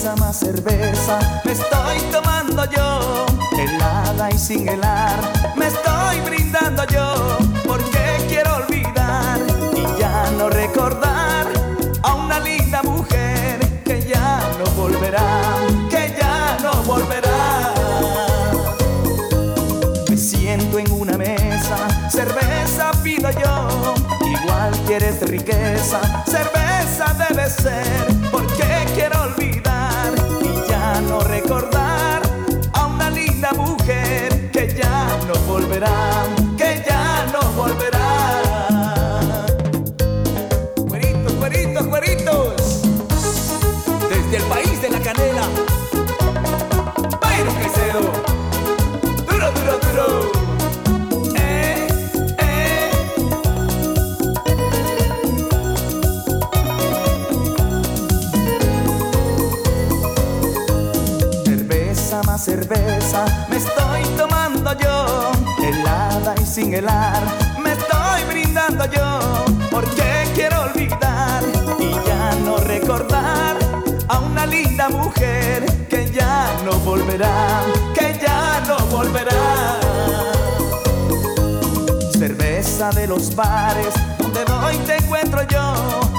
Cerveza más cerveza, me estoy tomando yo, helada y sin helar, me estoy brindando yo, porque quiero olvidar y ya no recordar a una linda mujer que ya no volverá, que ya no volverá. Me siento en una mesa, cerveza pido yo, igual quieres riqueza, cerveza debe ser, porque no volverá, que ya no volverá. Cueritos, cueritos, cueritos, desde el país de la canela, Byron Caicedo, duro, duro, duro. Eh, eh. Cerveza me estoy tomando sin helar, me estoy brindando yo, porque quiero olvidar y ya no recordar a una linda mujer que ya no volverá, que ya no volverá. Cerveza de los bares donde voy te encuentro yo.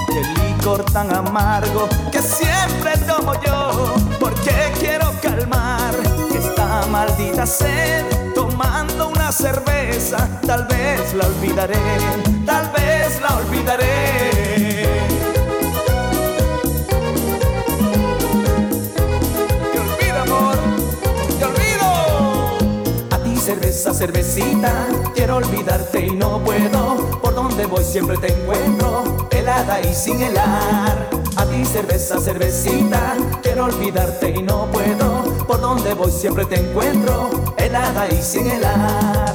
Y el licor tan amargo que siempre tomo yo. Porque quiero calmar esta maldita sed. Tomando cerveza, tal vez la olvidaré. Tal vez la olvidaré. Te olvido, amor, te olvido. A ti cerveza, cervecita, quiero olvidarte y no puedo. Por donde voy siempre te encuentro, helada y sin helar. A ti cerveza, cervecita, quiero olvidarte y no puedo. Donde voy siempre te encuentro, helada y sin helar.